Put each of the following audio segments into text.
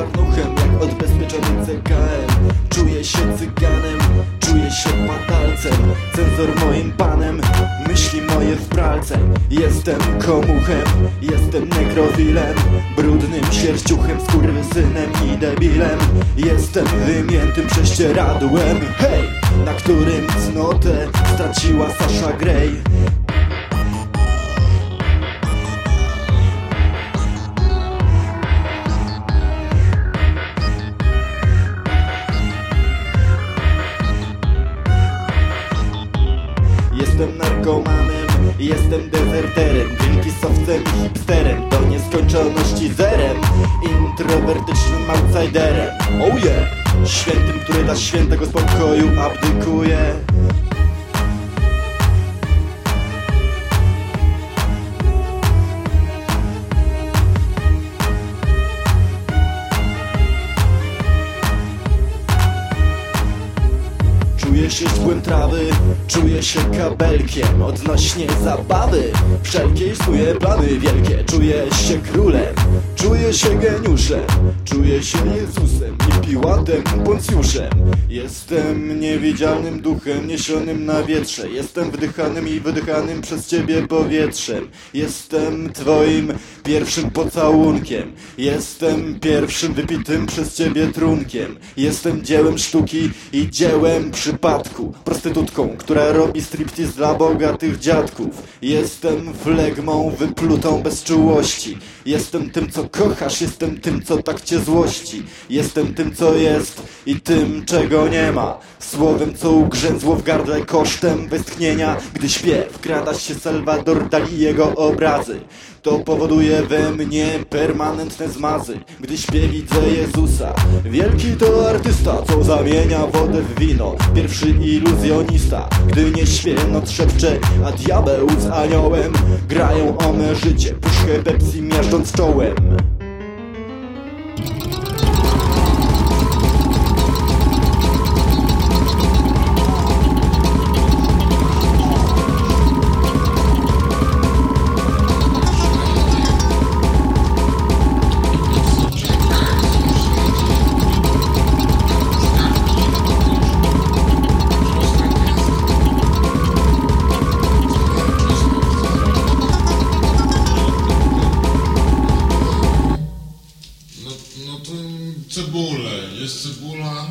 czarnuchem jak odbezpieczony CKM Czuję się cyganem, czuję się patalcem Cenzor moim panem, myśli moje w pralce. Jestem komuchem, jestem nekrofilem Brudnym sierściuchem, skurwysynem i debilem. Jestem wymiętym prześcieradłem. Hej! Na którym cnotę straciła Sasha Grey jestem dezerterem Greenpeace'owcem i hipsterem Do nieskończoności zerem. Introwertycznym outsiderem. Oh yeah! Świętym, który dla świętego spokoju abdykuje Czuję się źdźbłem trawy, czuję się kabelkiem. Odnośnie zabawy, wszelkie swoje plany wielkie. Czuję się królem, czuję się geniuszem. Czuję się Jezusem i Piłatem Poncjuszem Jestem niewidzialnym duchem niesionym na wietrze. Jestem wdychanym i wydychanym przez ciebie powietrzem. Jestem twoim pierwszym pocałunkiem. Jestem pierwszym wypitym przez ciebie trunkiem. Jestem dziełem sztuki i dziełem przypadku. Prostytutką, która robi striptease dla bogatych dziadków. Jestem flegmą wyplutą bez czułości. Jestem tym, co kochasz, jestem tym, co tak cię złości. Jestem tym, co jest i tym, czego nie ma. Słowem, co ugrzęzło w gardle kosztem westchnienia Gdy śpiew krada się Salvador Dali i jego obrazy to powoduje we mnie permanentne zmazy. Gdy śpię widzę Jezusa Wielki to artysta, co zamienia wodę w wino. Pierwszy iluzjonista Gdy nie śpię, noc szepcze A diabeł z aniołem. Grają o me życie Puszkę Pepsi miażdżąc czołem Thank you. Cebulę. Jest cebula?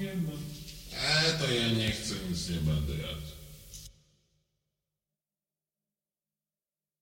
Nie ma. E, to ja nie chcę, nic nie będę jadł.